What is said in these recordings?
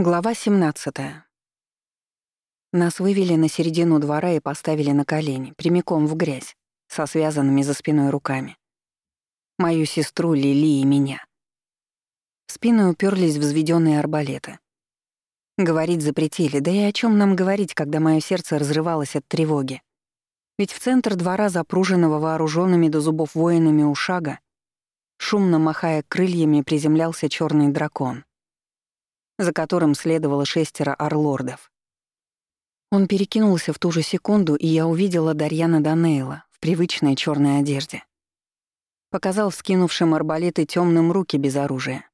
Глава 17. Нас вывели на середину двора и поставили на колени, прямиком в грязь, со связанными за спиной руками. Мою сестру Лили и меня. В спину уперлись взведенные арбалеты. Говорить запретили, да и о чем нам говорить, когда мое сердце разрывалось от тревоги. Ведь в центр двора, запруженного вооруженными до зубов воинами у шага, шумно махая крыльями, приземлялся черный дракон за которым следовало шестеро орлордов. Он перекинулся в ту же секунду, и я увидела Дарьяна Данейла в привычной черной одежде. Показал вскинувшим арбалеты темным руки без оружия.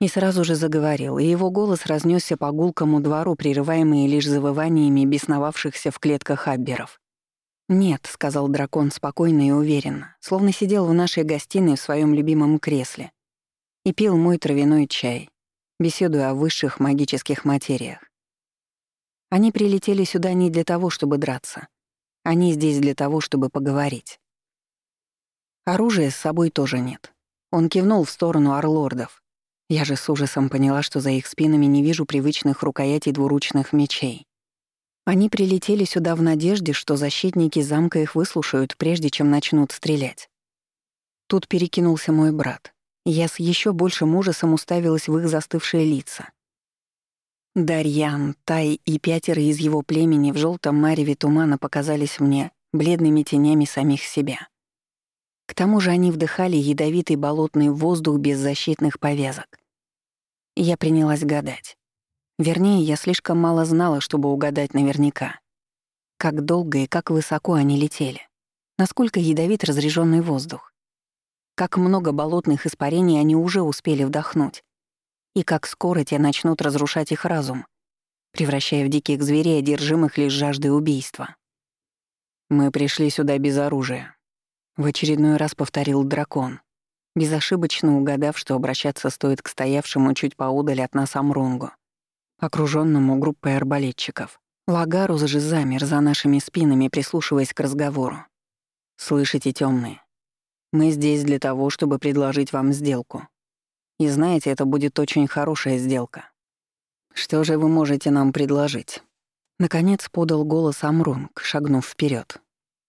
И сразу же заговорил, и его голос разнесся по гулкому двору, прерываемый лишь завываниями бесновавшихся в клетках абберов. «Нет», — сказал дракон спокойно и уверенно, словно сидел в нашей гостиной в своем любимом кресле и пил мой травяной чай, беседуя о высших магических материях. Они прилетели сюда не для того, чтобы драться. Они здесь для того, чтобы поговорить. Оружия с собой тоже нет. Он кивнул в сторону орлордов. Я же с ужасом поняла, что за их спинами не вижу привычных рукоятей двуручных мечей. Они прилетели сюда в надежде, что защитники замка их выслушают, прежде чем начнут стрелять. Тут перекинулся мой брат. Я с еще большим ужасом уставилась в их застывшие лица. Дарьян, Тай и пятеро из его племени в желтом мареве тумана показались мне бледными тенями самих себя. К тому же они вдыхали ядовитый болотный воздух без защитных повязок. Я принялась гадать. Вернее, я слишком мало знала, чтобы угадать наверняка. Как долго и как высоко они летели. Насколько ядовит разреженный воздух как много болотных испарений они уже успели вдохнуть, и как скоро те начнут разрушать их разум, превращая в диких зверей, одержимых лишь жаждой убийства. «Мы пришли сюда без оружия», — в очередной раз повторил дракон, безошибочно угадав, что обращаться стоит к стоявшему чуть поудаль от нас Амрунгу, окружённому группой арбалетчиков. Лагарус же замер за нашими спинами, прислушиваясь к разговору. «Слышите, темные? Мы здесь для того, чтобы предложить вам сделку. И знаете, это будет очень хорошая сделка. Что же вы можете нам предложить?» Наконец подал голос Амрунг, шагнув вперед.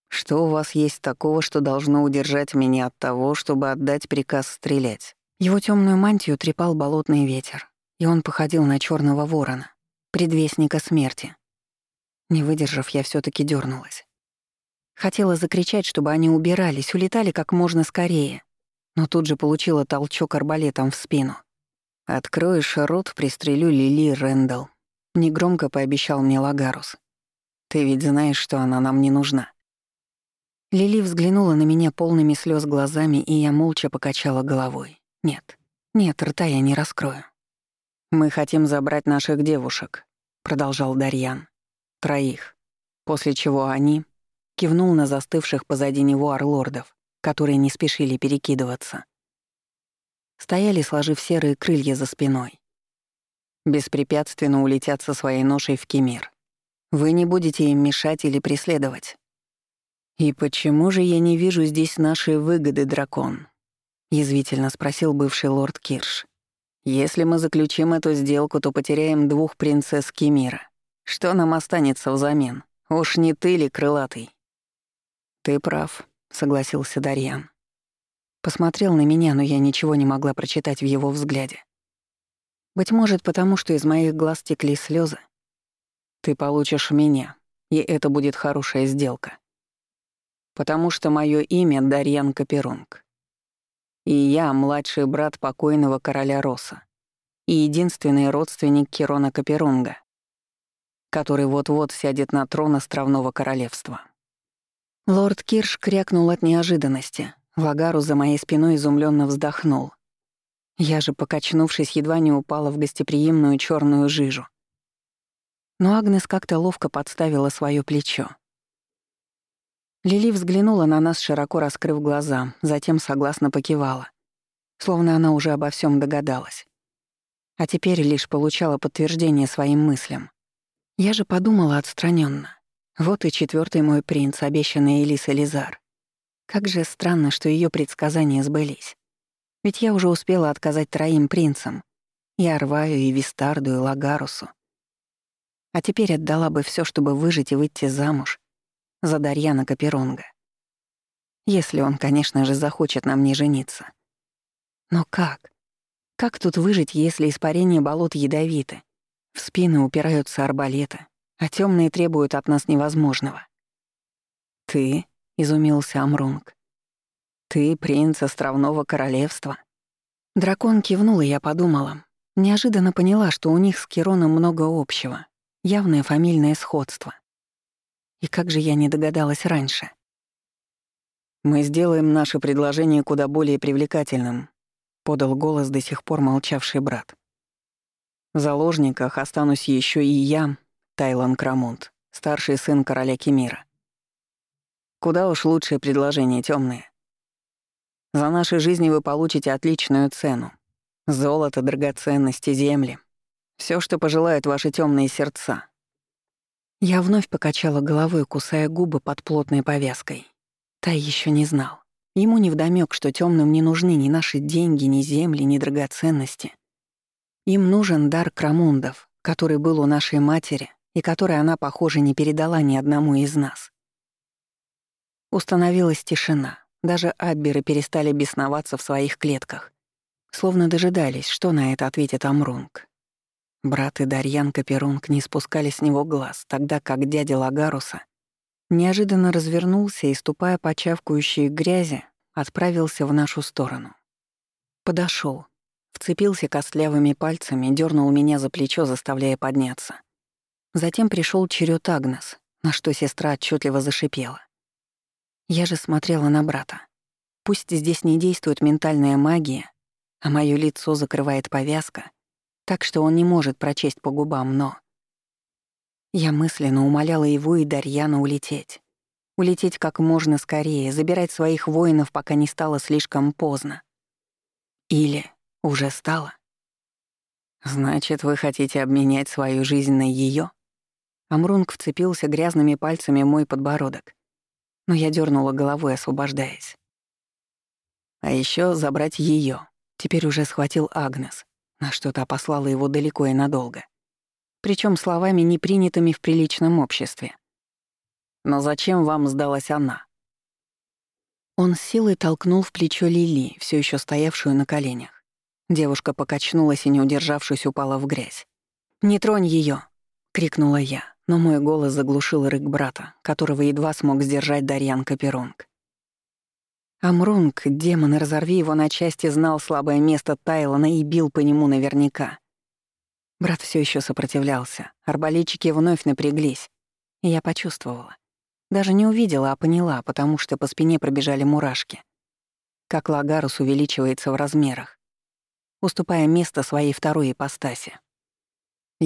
«Что у вас есть такого, что должно удержать меня от того, чтобы отдать приказ стрелять?» Его темную мантию трепал болотный ветер, и он походил на черного ворона, предвестника смерти. Не выдержав, я все таки дернулась. Хотела закричать, чтобы они убирались, улетали как можно скорее, но тут же получила толчок арбалетом в спину. «Откроешь рот, пристрелю Лили Рэндалл», — негромко пообещал мне Лагарус. «Ты ведь знаешь, что она нам не нужна». Лили взглянула на меня полными слез глазами, и я молча покачала головой. «Нет, нет, рта я не раскрою». «Мы хотим забрать наших девушек», — продолжал Дарьян. «Троих. После чего они, Кивнул на застывших позади него орлордов, которые не спешили перекидываться. Стояли, сложив серые крылья за спиной. Беспрепятственно улетят со своей ношей в Кемир. Вы не будете им мешать или преследовать. «И почему же я не вижу здесь нашей выгоды, дракон?» — язвительно спросил бывший лорд Кирш. «Если мы заключим эту сделку, то потеряем двух принцесс Кемира. Что нам останется взамен? Уж не ты ли, крылатый?» «Ты прав», — согласился Дарьян. Посмотрел на меня, но я ничего не могла прочитать в его взгляде. Быть может, потому что из моих глаз текли слезы. Ты получишь меня, и это будет хорошая сделка. Потому что мое имя Дарьян Каперунг. И я младший брат покойного короля Роса и единственный родственник Кирона Каперунга, который вот-вот сядет на трон островного королевства. Лорд Кирш крякнул от неожиданности. Лагару за моей спиной изумленно вздохнул. Я же, покачнувшись, едва не упала в гостеприимную черную жижу. Но Агнес как-то ловко подставила свое плечо. Лили взглянула на нас, широко раскрыв глаза, затем согласно покивала, словно она уже обо всем догадалась. А теперь лишь получала подтверждение своим мыслям. Я же подумала отстраненно. Вот и четвертый мой принц, обещанный Элис Элизар. Как же странно, что ее предсказания сбылись. Ведь я уже успела отказать троим принцам, И Арваю, и Вистарду, и Лагарусу. А теперь отдала бы все, чтобы выжить и выйти замуж за Дарьяна Каперонга. Если он, конечно же, захочет на мне жениться. Но как? Как тут выжить, если испарение болот ядовиты? В спины упираются арбалеты, а темные требуют от нас невозможного. «Ты?» — изумился Амрунг. «Ты принц островного королевства?» Дракон кивнул, и я подумала. Неожиданно поняла, что у них с Кироном много общего. Явное фамильное сходство. И как же я не догадалась раньше? «Мы сделаем наше предложение куда более привлекательным», — подал голос до сих пор молчавший брат. «В заложниках останусь еще и я, Тайлан Крамунт, старший сын короля Кемира. Куда уж лучшее предложение, темные. За наши жизни вы получите отличную цену. Золото, драгоценности, земли. Все, что пожелают ваши темные сердца. Я вновь покачала головой, кусая губы под плотной повязкой. Та еще не знал. Ему невдомёк, что темным не нужны ни наши деньги, ни земли, ни драгоценности. Им нужен дар Крамундов, который был у нашей матери и который она, похоже, не передала ни одному из нас. Установилась тишина. Даже абберы перестали бесноваться в своих клетках. Словно дожидались, что на это ответит Амрунг. Брат и Дарьян Каперунг не спускали с него глаз, тогда как дядя Лагаруса неожиданно развернулся и, ступая по чавкающей грязи, отправился в нашу сторону. Подошел, вцепился костлявыми пальцами, дернул меня за плечо, заставляя подняться. Затем пришел черед Агнес, на что сестра отчетливо зашипела. Я же смотрела на брата. Пусть здесь не действует ментальная магия, а мое лицо закрывает повязка, так что он не может прочесть по губам, но... Я мысленно умоляла его и Дарьяна улететь. Улететь как можно скорее, забирать своих воинов, пока не стало слишком поздно. Или уже стало. «Значит, вы хотите обменять свою жизнь на ее? Амрунг вцепился грязными пальцами в мой подбородок но я дернула головой, освобождаясь. А еще забрать ее. Теперь уже схватил Агнес, на что то послала его далеко и надолго. Причем словами, не принятыми в приличном обществе. «Но зачем вам сдалась она?» Он с силой толкнул в плечо Лили, все еще стоявшую на коленях. Девушка покачнулась и, не удержавшись, упала в грязь. «Не тронь ее! крикнула я но мой голос заглушил рык брата, которого едва смог сдержать Дарьян Каперунг. Амрунг, демон, разорви его на части, знал слабое место Тайлона и бил по нему наверняка. Брат все еще сопротивлялся, арбалетчики вновь напряглись, и я почувствовала. Даже не увидела, а поняла, потому что по спине пробежали мурашки. Как Лагарус увеличивается в размерах, уступая место своей второй ипостаси.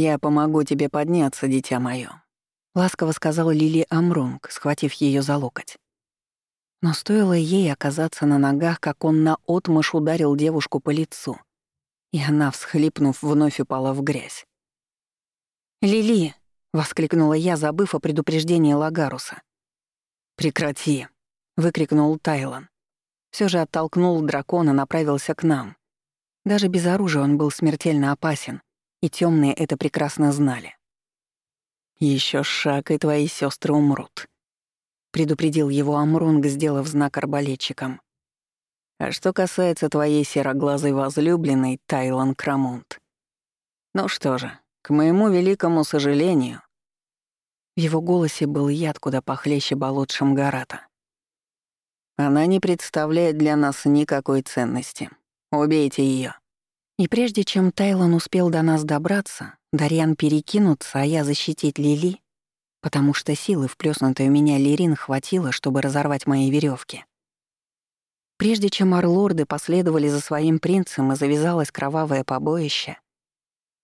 «Я помогу тебе подняться, дитя моё», — ласково сказала Лили Амрунг, схватив её за локоть. Но стоило ей оказаться на ногах, как он наотмашь ударил девушку по лицу, и она, всхлипнув, вновь упала в грязь. «Лили!» — воскликнула я, забыв о предупреждении Лагаруса. «Прекрати!» — выкрикнул Тайлан. Всё же оттолкнул дракона, направился к нам. Даже без оружия он был смертельно опасен, и темные это прекрасно знали. Еще шаг, и твои сестры умрут», — предупредил его Амрунг, сделав знак арбалетчикам. «А что касается твоей сероглазой возлюбленной, Тайлан Крамунт. Ну что же, к моему великому сожалению...» В его голосе был яд куда похлеще болот Шамгарата. «Она не представляет для нас никакой ценности. Убейте ее. И прежде чем Тайлон успел до нас добраться, Дарьян перекинуться, а я защитить Лили, потому что силы, вплёснутой у меня Лирин, хватило, чтобы разорвать мои веревки. Прежде чем орлорды последовали за своим принцем и завязалось кровавое побоище,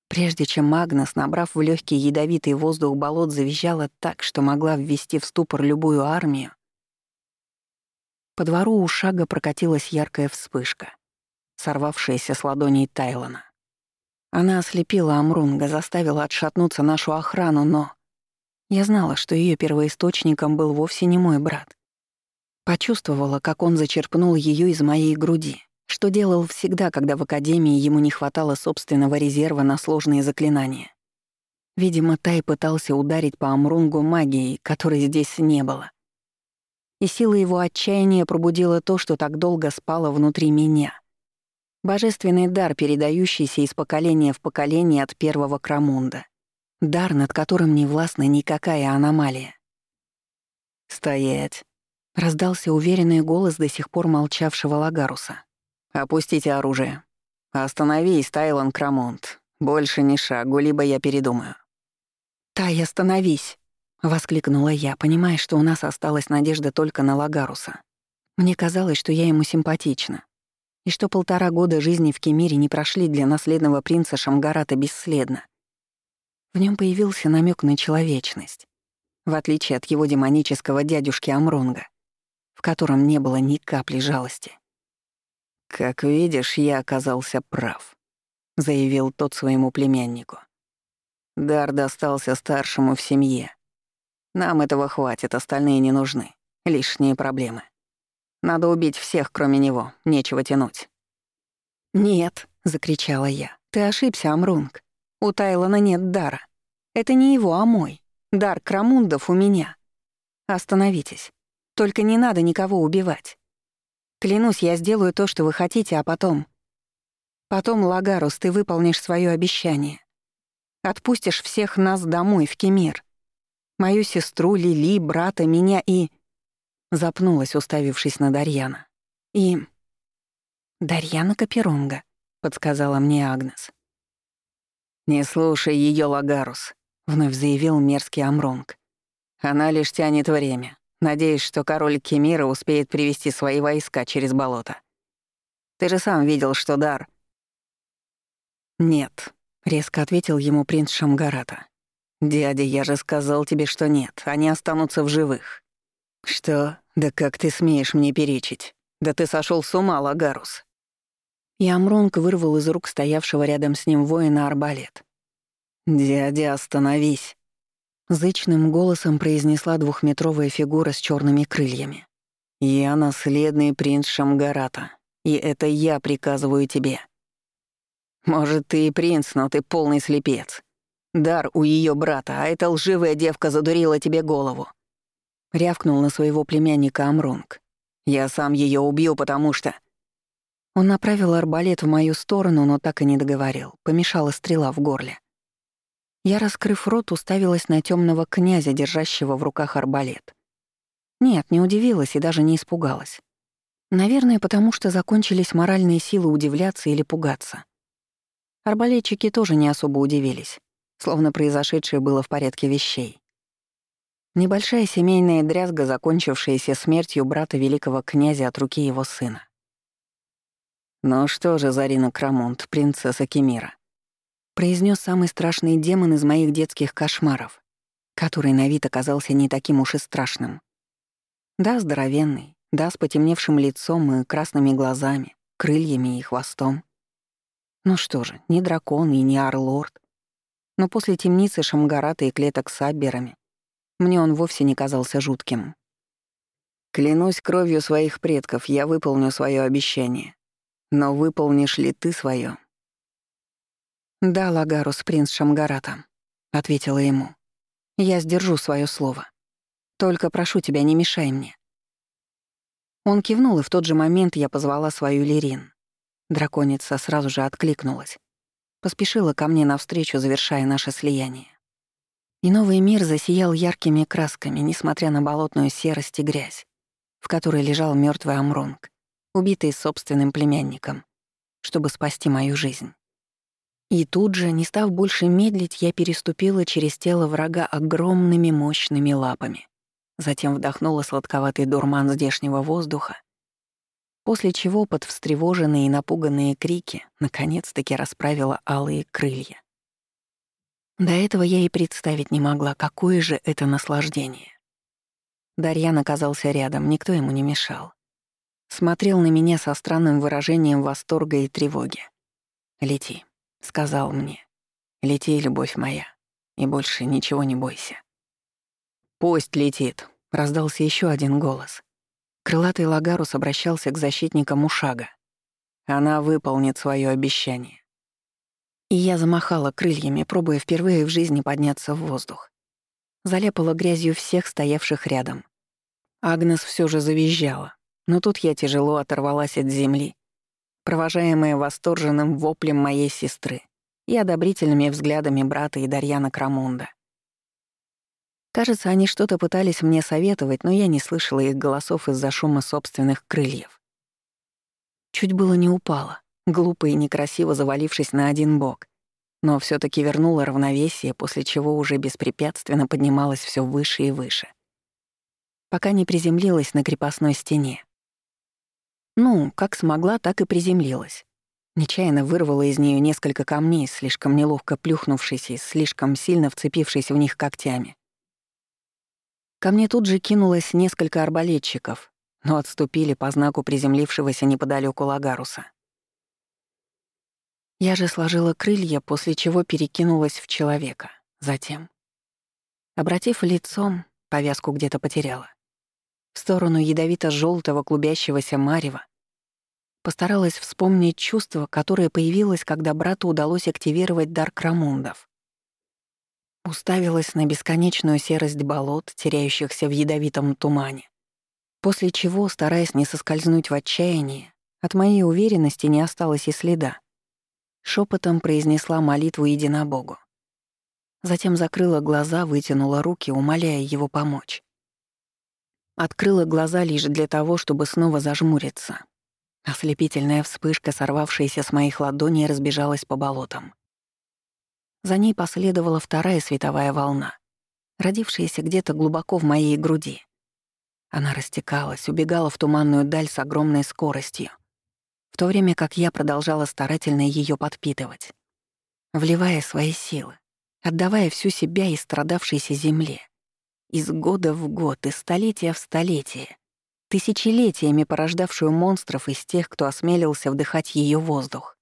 прежде чем Магнус, набрав в легкий ядовитый воздух болот, завизжала так, что могла ввести в ступор любую армию, по двору у шага прокатилась яркая вспышка сорвавшаяся с ладоней Тайлона. Она ослепила Амрунга, заставила отшатнуться нашу охрану, но... Я знала, что ее первоисточником был вовсе не мой брат. Почувствовала, как он зачерпнул ее из моей груди, что делал всегда, когда в Академии ему не хватало собственного резерва на сложные заклинания. Видимо, Тай пытался ударить по Амрунгу магией, которой здесь не было. И сила его отчаяния пробудила то, что так долго спало внутри меня. Божественный дар, передающийся из поколения в поколение от первого Крамунда. Дар, над которым не властна никакая аномалия. «Стоять!» — раздался уверенный голос до сих пор молчавшего Лагаруса. «Опустите оружие. Остановись, Тайлан Крамонт. Больше ни шагу, либо я передумаю». «Тай, остановись!» — воскликнула я, понимая, что у нас осталась надежда только на Лагаруса. Мне казалось, что я ему симпатична, и что полтора года жизни в Кемире не прошли для наследного принца Шамгарата бесследно. В нем появился намек на человечность, в отличие от его демонического дядюшки Амронга, в котором не было ни капли жалости. «Как видишь, я оказался прав», — заявил тот своему племяннику. Дар достался старшему в семье. Нам этого хватит, остальные не нужны. Лишние проблемы. Надо убить всех, кроме него, нечего тянуть. «Нет», — закричала я, — «ты ошибся, Амрунг. У Тайлона нет дара. Это не его, а мой. Дар Крамундов у меня. Остановитесь. Только не надо никого убивать. Клянусь, я сделаю то, что вы хотите, а потом... Потом, Лагарус, ты выполнишь свое обещание. Отпустишь всех нас домой, в Кемир. Мою сестру, Лили, брата, меня и...» Запнулась, уставившись на Дарьяна. «И...» «Дарьяна Каперонга», — подсказала мне Агнес. «Не слушай ее, Лагарус», — вновь заявил мерзкий Амронг. «Она лишь тянет время, надеясь, что король Кемира успеет привести свои войска через болото. Ты же сам видел, что дар...» «Нет», — резко ответил ему принц Шамгарата. «Дядя, я же сказал тебе, что нет, они останутся в живых». «Что? Да как ты смеешь мне перечить? Да ты сошел с ума, Лагарус!» И Амронг вырвал из рук стоявшего рядом с ним воина арбалет. «Дядя, остановись!» Зычным голосом произнесла двухметровая фигура с черными крыльями. «Я наследный принц Шамгарата, и это я приказываю тебе. Может, ты и принц, но ты полный слепец. Дар у ее брата, а эта лживая девка задурила тебе голову. Рявкнул на своего племянника Амронг. Я сам ее убью, потому что... Он направил арбалет в мою сторону, но так и не договорил. Помешала стрела в горле. Я, раскрыв рот, уставилась на темного князя, держащего в руках арбалет. Нет, не удивилась и даже не испугалась. Наверное, потому что закончились моральные силы удивляться или пугаться. Арбалетчики тоже не особо удивились, словно произошедшее было в порядке вещей. Небольшая семейная дрязга, закончившаяся смертью брата великого князя от руки его сына. «Ну что же, Зарина Крамонт, принцесса Кемира», произнес самый страшный демон из моих детских кошмаров, который на вид оказался не таким уж и страшным. Да, здоровенный, да, с потемневшим лицом и красными глазами, крыльями и хвостом. Ну что же, не дракон и не арлорд. Но после темницы Шамгарата и клеток с абберами мне он вовсе не казался жутким. Клянусь кровью своих предков, я выполню свое обещание. Но выполнишь ли ты свое? «Да, Лагарус, принц Шамгарата», — ответила ему. «Я сдержу свое слово. Только прошу тебя, не мешай мне». Он кивнул, и в тот же момент я позвала свою Лирин. Драконица сразу же откликнулась. Поспешила ко мне навстречу, завершая наше слияние. И новый мир засиял яркими красками, несмотря на болотную серость и грязь, в которой лежал мертвый Амронг, убитый собственным племянником, чтобы спасти мою жизнь. И тут же, не став больше медлить, я переступила через тело врага огромными мощными лапами. Затем вдохнула сладковатый дурман здешнего воздуха после чего под встревоженные и напуганные крики наконец-таки расправила алые крылья. До этого я и представить не могла, какое же это наслаждение. Дарьян оказался рядом, никто ему не мешал. Смотрел на меня со странным выражением восторга и тревоги. «Лети», — сказал мне. «Лети, любовь моя, и больше ничего не бойся». «Пусть летит», — раздался еще один голос. Крылатый Лагарус обращался к защитникам Ушага. Она выполнит свое обещание. И я замахала крыльями, пробуя впервые в жизни подняться в воздух. Заляпала грязью всех стоявших рядом. Агнес все же завизжала, но тут я тяжело оторвалась от земли, провожаемая восторженным воплем моей сестры и одобрительными взглядами брата и Дарьяна Крамунда. Кажется, они что-то пытались мне советовать, но я не слышала их голосов из-за шума собственных крыльев. Чуть было не упала, глупо и некрасиво завалившись на один бок, но все таки вернула равновесие, после чего уже беспрепятственно поднималась все выше и выше, пока не приземлилась на крепостной стене. Ну, как смогла, так и приземлилась. Нечаянно вырвала из нее несколько камней, слишком неловко плюхнувшись и слишком сильно вцепившись в них когтями. Ко мне тут же кинулось несколько арбалетчиков, но отступили по знаку приземлившегося неподалеку Лагаруса. Я же сложила крылья, после чего перекинулась в человека. Затем, обратив лицом, повязку где-то потеряла в сторону ядовито желтого клубящегося марева, постаралась вспомнить чувство, которое появилось, когда брату удалось активировать дар крамундов. Уставилась на бесконечную серость болот, теряющихся в ядовитом тумане. После чего, стараясь не соскользнуть в отчаяние, от моей уверенности не осталось и следа. Шепотом произнесла молитву единобогу. Затем закрыла глаза, вытянула руки, умоляя его помочь. Открыла глаза лишь для того, чтобы снова зажмуриться. Ослепительная вспышка, сорвавшаяся с моих ладоней, разбежалась по болотам. За ней последовала вторая световая волна, родившаяся где-то глубоко в моей груди. Она растекалась, убегала в туманную даль с огромной скоростью, в то время как я продолжала старательно ее подпитывать, вливая свои силы, отдавая всю себя и страдавшейся земле — из года в год, из столетия в столетие, тысячелетиями порождавшую монстров из тех, кто осмелился вдыхать ее воздух.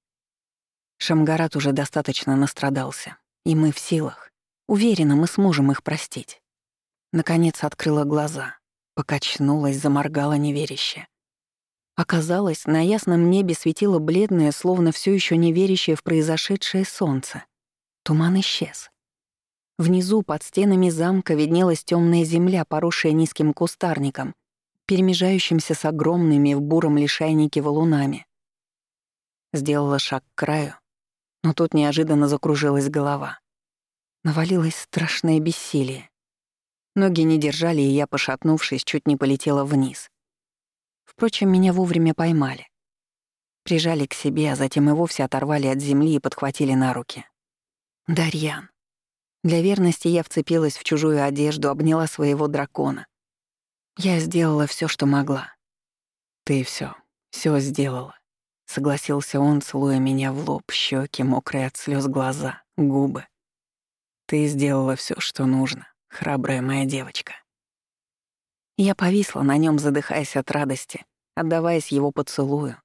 Шамгарат уже достаточно настрадался, и мы в силах. Уверена, мы сможем их простить. Наконец открыла глаза, покачнулась, заморгала неверяще. Оказалось, на ясном небе светило бледное, словно все еще не верящее в произошедшее солнце. Туман исчез. Внизу, под стенами замка, виднелась темная земля, поросшая низким кустарником, перемежающимся с огромными в буром лишайнике валунами. Сделала шаг к краю, но тут неожиданно закружилась голова. Навалилось страшное бессилие. Ноги не держали, и я, пошатнувшись, чуть не полетела вниз. Впрочем, меня вовремя поймали. Прижали к себе, а затем и вовсе оторвали от земли и подхватили на руки. «Дарьян, для верности я вцепилась в чужую одежду, обняла своего дракона. Я сделала все, что могла. «Ты все, все сделала», — согласился он, целуя меня в лоб, щеки, мокрые от слез глаза, губы. «Ты сделала все, что нужно, храбрая моя девочка». Я повисла на нем, задыхаясь от радости, отдаваясь его поцелую,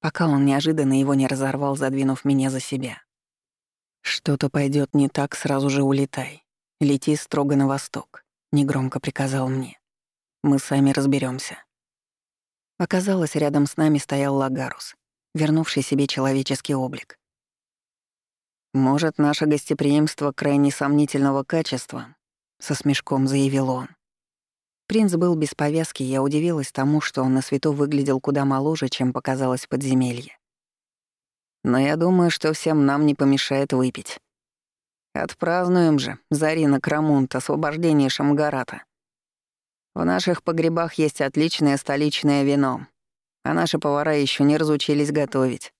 пока он неожиданно его не разорвал, задвинув меня за себя. «Что-то пойдет не так, сразу же улетай. Лети строго на восток», — негромко приказал мне. «Мы сами разберемся. Оказалось, рядом с нами стоял Лагарус, вернувший себе человеческий облик. «Может, наше гостеприимство крайне сомнительного качества», — со смешком заявил он. Принц был без повязки, я удивилась тому, что он на свету выглядел куда моложе, чем показалось подземелье. Но я думаю, что всем нам не помешает выпить. Отпразднуем же, Зарина Крамунт, освобождение Шамгарата. В наших погребах есть отличное столичное вино, а наши повара еще не разучились готовить.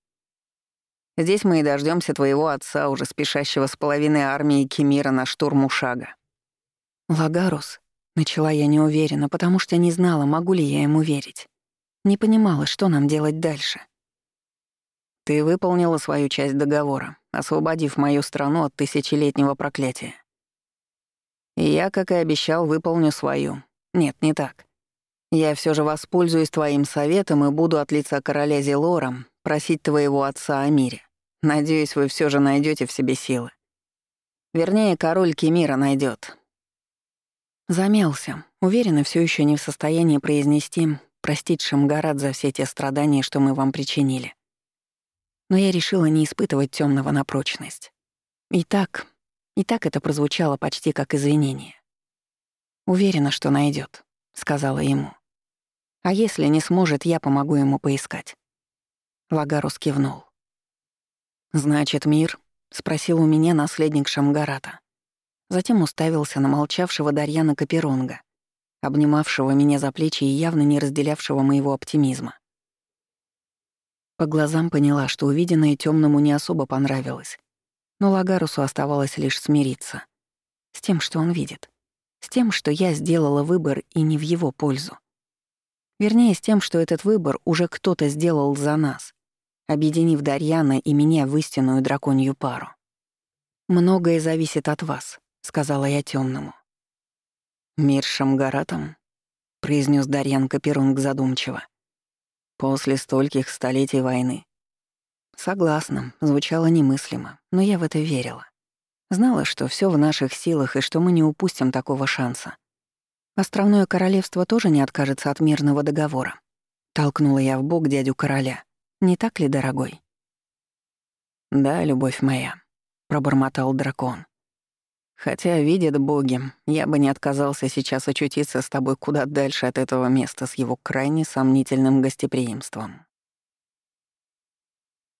Здесь мы и дождемся твоего отца, уже спешащего с половиной армии Кемира на штурм Ушага. Лагарус, начала я неуверенно, потому что не знала, могу ли я ему верить. Не понимала, что нам делать дальше. Ты выполнила свою часть договора, освободив мою страну от тысячелетнего проклятия. И я, как и обещал, выполню свою. Нет, не так. Я все же воспользуюсь твоим советом и буду от лица короля Зелора просить твоего отца о мире. Надеюсь, вы все же найдете в себе силы. Вернее, король Кемира найдет. Замялся, уверенно, все еще не в состоянии произнести «простить Шамгарат за все те страдания, что мы вам причинили». но я решила не испытывать темного на прочность. И так, и так это прозвучало почти как извинение. «Уверена, что найдет, сказала ему. «А если не сможет, я помогу ему поискать». Лагарус кивнул. «Значит, мир?» — спросил у меня наследник Шамгарата. Затем уставился на молчавшего Дарьяна Каперонга, обнимавшего меня за плечи и явно не разделявшего моего оптимизма. По глазам поняла, что увиденное темному не особо понравилось, но Лагарусу оставалось лишь смириться с тем, что он видит, с тем, что я сделала выбор и не в его пользу. Вернее, с тем, что этот выбор уже кто-то сделал за нас, объединив Дарьяна и меня в истинную драконью пару. «Многое зависит от вас», — сказала я темному. «Мир Шамгаратом», — произнес Дарьян Каперунг задумчиво. «После стольких столетий войны Согласна, звучало немыслимо, но я в это верила. Знала, что все в наших силах и что мы не упустим такого шанса. Островное королевство тоже не откажется от мирного договора. Толкнула я в бок дядю короля. Не так ли, дорогой? «Да, любовь моя», — пробормотал дракон. «Хотя, видят боги, я бы не отказался сейчас очутиться с тобой куда дальше от этого места с его крайне сомнительным гостеприимством».